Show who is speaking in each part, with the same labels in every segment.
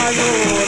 Speaker 1: ஆயோரே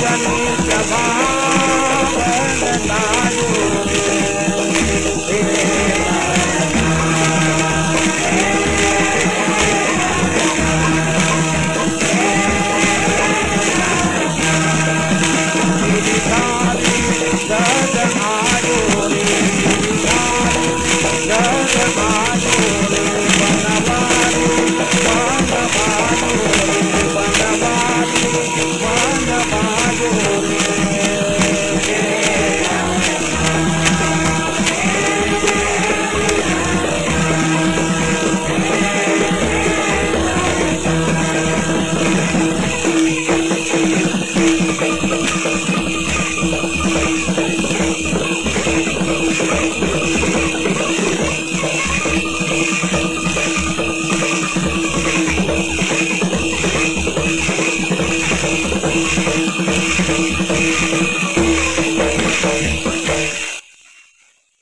Speaker 1: जाय जा Thank you.